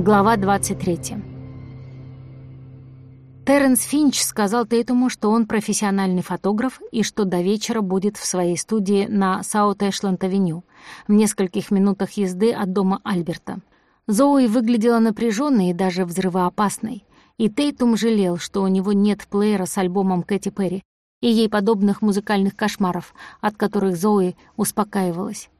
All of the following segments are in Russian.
Глава 23. Терренс Финч сказал Тейтуму, что он профессиональный фотограф и что до вечера будет в своей студии на Саут-Эшленд-авеню, в нескольких минутах езды от дома Альберта. Зоуи выглядела напряженной и даже взрывоопасной, и Тейтум жалел, что у него нет плеера с альбомом Кэти Перри и ей подобных музыкальных кошмаров, от которых Зои успокаивалась.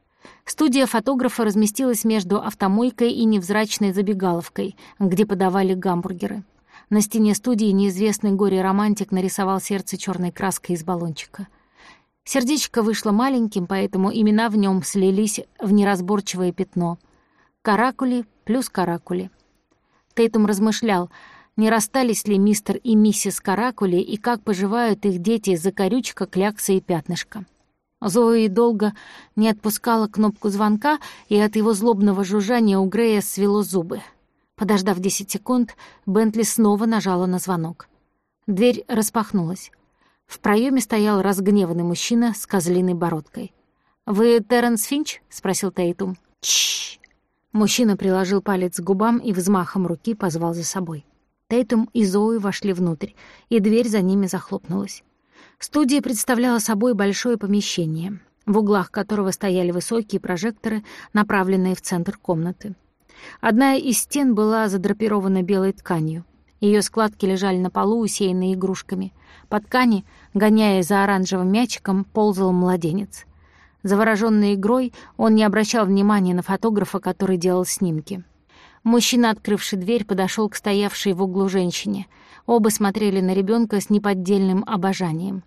Студия фотографа разместилась между автомойкой и невзрачной забегаловкой, где подавали гамбургеры. На стене студии неизвестный горе-романтик нарисовал сердце черной краской из баллончика. Сердечко вышло маленьким, поэтому имена в нем слились в неразборчивое пятно. Каракули плюс каракули. Тейтум размышлял, не расстались ли мистер и миссис Каракули и как поживают их дети из-за корючка, клякса и пятнышка. Зои долго не отпускала кнопку звонка, и от его злобного жужжания у Грея свело зубы. Подождав десять секунд, Бентли снова нажала на звонок. Дверь распахнулась. В проеме стоял разгневанный мужчина с козлиной бородкой. «Вы Терренс Финч?» — спросил Тейтум. «Чш!» Мужчина приложил палец к губам и взмахом руки позвал за собой. Тейтум и Зои вошли внутрь, и дверь за ними захлопнулась. Студия представляла собой большое помещение, в углах которого стояли высокие прожекторы, направленные в центр комнаты. Одна из стен была задрапирована белой тканью. Ее складки лежали на полу, усеянные игрушками. По ткани, гоняя за оранжевым мячиком, ползал младенец. Завороженный игрой, он не обращал внимания на фотографа, который делал снимки. Мужчина, открывший дверь, подошел к стоявшей в углу женщине. Оба смотрели на ребенка с неподдельным обожанием.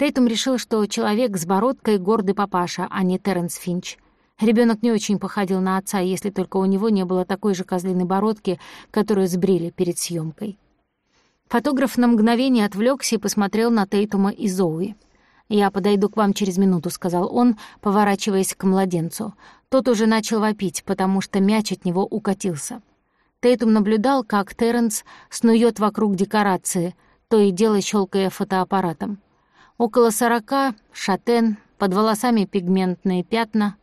Тейтум решил, что человек с бородкой — гордый папаша, а не Терренс Финч. Ребенок не очень походил на отца, если только у него не было такой же козлиной бородки, которую сбрили перед съемкой. Фотограф на мгновение отвлекся и посмотрел на Тейтума и Зоуи. «Я подойду к вам через минуту», — сказал он, поворачиваясь к младенцу. Тот уже начал вопить, потому что мяч от него укатился. Тейтум наблюдал, как Терренс снует вокруг декорации, то и дело щелкая фотоаппаратом. Около сорока, шатен, под волосами пигментные пятна.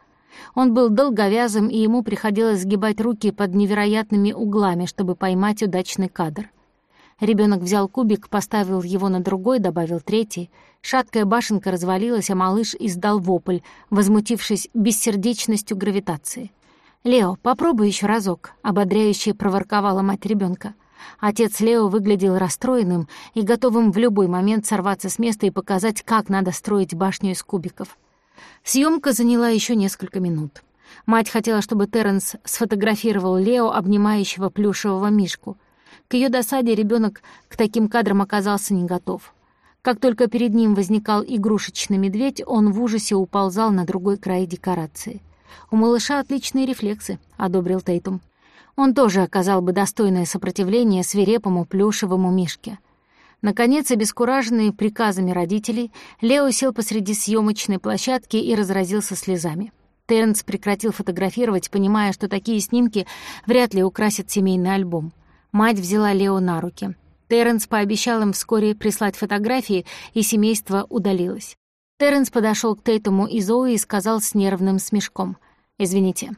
Он был долговязым, и ему приходилось сгибать руки под невероятными углами, чтобы поймать удачный кадр. Ребенок взял кубик, поставил его на другой, добавил третий. Шаткая башенка развалилась, а малыш издал вопль, возмутившись бессердечностью гравитации. «Лео, попробуй еще разок», — ободряюще проворковала мать ребенка. Отец Лео выглядел расстроенным и готовым в любой момент сорваться с места и показать, как надо строить башню из кубиков. Съемка заняла еще несколько минут. Мать хотела, чтобы Терренс сфотографировал Лео, обнимающего плюшевого мишку. К ее досаде ребенок к таким кадрам оказался не готов. Как только перед ним возникал игрушечный медведь, он в ужасе уползал на другой край декорации. «У малыша отличные рефлексы», — одобрил Тейтум он тоже оказал бы достойное сопротивление свирепому плюшевому мишке. Наконец, обескураженный приказами родителей, Лео сел посреди съемочной площадки и разразился слезами. Терренс прекратил фотографировать, понимая, что такие снимки вряд ли украсят семейный альбом. Мать взяла Лео на руки. Терренс пообещал им вскоре прислать фотографии, и семейство удалилось. Терренс подошел к Тейтуму и Зои и сказал с нервным смешком. «Извините,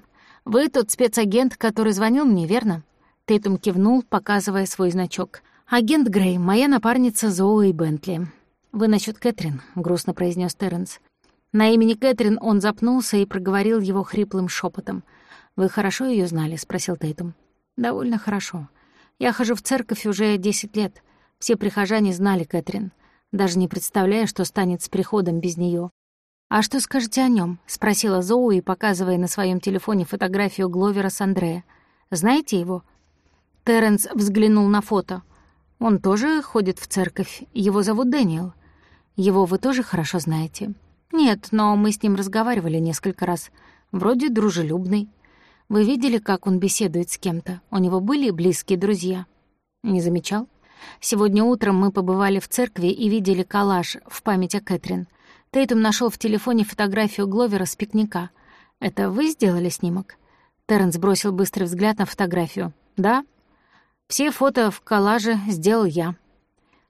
«Вы тот спецагент, который звонил мне, верно?» Тейтум кивнул, показывая свой значок. «Агент Грей, моя напарница Зоуи Бентли». «Вы насчет Кэтрин», — грустно произнес Терренс. На имени Кэтрин он запнулся и проговорил его хриплым шепотом. «Вы хорошо ее знали?» — спросил Тейтум. «Довольно хорошо. Я хожу в церковь уже десять лет. Все прихожане знали Кэтрин, даже не представляя, что станет с приходом без нее. «А что скажете о нем? спросила Зоуи, показывая на своем телефоне фотографию Гловера с Андрея. «Знаете его?» Терренс взглянул на фото. «Он тоже ходит в церковь. Его зовут Дэниел. Его вы тоже хорошо знаете?» «Нет, но мы с ним разговаривали несколько раз. Вроде дружелюбный. Вы видели, как он беседует с кем-то? У него были близкие друзья?» «Не замечал?» «Сегодня утром мы побывали в церкви и видели коллаж в память о Кэтрин. Тейтум нашел в телефоне фотографию Гловера с пикника. «Это вы сделали снимок?» Терренс бросил быстрый взгляд на фотографию. «Да. Все фото в коллаже сделал я».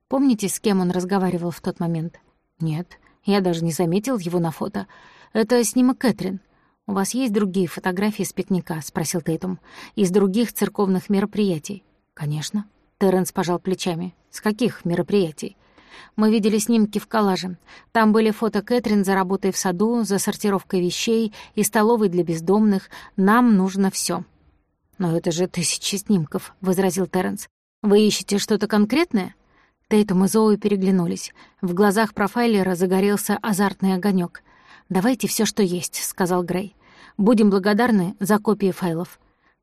«Помните, с кем он разговаривал в тот момент?» «Нет, я даже не заметил его на фото. Это снимок Кэтрин. «У вас есть другие фотографии с пикника?» — спросил Тейтум. «Из других церковных мероприятий?» «Конечно». Терренс пожал плечами. «С каких мероприятий?» Мы видели снимки в коллаже. Там были фото Кэтрин за работой в саду, за сортировкой вещей и столовой для бездомных. Нам нужно все. «Но это же тысячи снимков», — возразил Терренс. «Вы ищете что-то конкретное?» Тейтум и Зоуи переглянулись. В глазах профайлера загорелся азартный огонек. «Давайте все, что есть», — сказал Грей. Будем благодарны за копии файлов».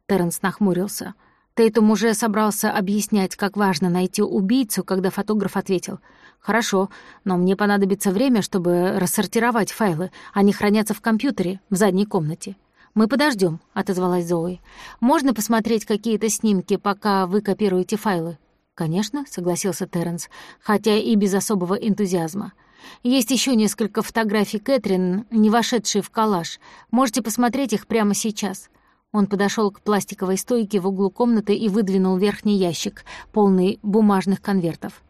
Терренс нахмурился. Тейтум уже собрался объяснять, как важно найти убийцу, когда фотограф ответил. «Хорошо, но мне понадобится время, чтобы рассортировать файлы. Они хранятся в компьютере, в задней комнате». «Мы подождем, отозвалась Зои. «Можно посмотреть какие-то снимки, пока вы копируете файлы?» «Конечно», — согласился Терренс, хотя и без особого энтузиазма. Есть еще несколько фотографий Кэтрин, не вошедшие в коллаж. Можете посмотреть их прямо сейчас». Он подошел к пластиковой стойке в углу комнаты и выдвинул верхний ящик, полный бумажных конвертов.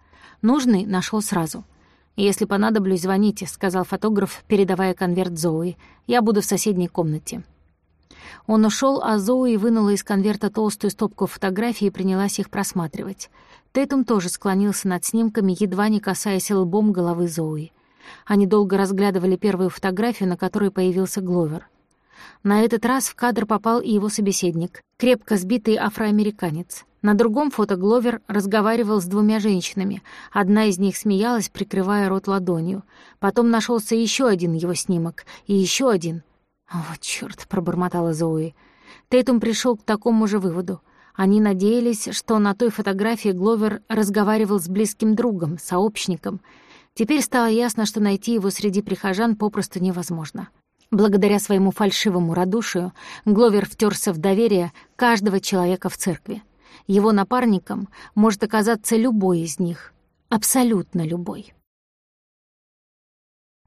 Нужный нашел сразу. «Если понадоблюсь, звоните», — сказал фотограф, передавая конверт Зои. «Я буду в соседней комнате». Он ушел, а Зои вынула из конверта толстую стопку фотографий и принялась их просматривать. Тейтум тоже склонился над снимками, едва не касаясь лбом головы Зои. Они долго разглядывали первую фотографию, на которой появился Гловер. На этот раз в кадр попал и его собеседник, крепко сбитый афроамериканец. На другом фото Гловер разговаривал с двумя женщинами. Одна из них смеялась, прикрывая рот ладонью. Потом нашелся еще один его снимок, и еще один. «Вот чёрт!» — пробормотала Зои. Тейтум пришел к такому же выводу — они надеялись, что на той фотографии Гловер разговаривал с близким другом, сообщником. Теперь стало ясно, что найти его среди прихожан попросту невозможно. Благодаря своему фальшивому радушию Гловер втерся в доверие каждого человека в церкви. Его напарником может оказаться любой из них, абсолютно любой.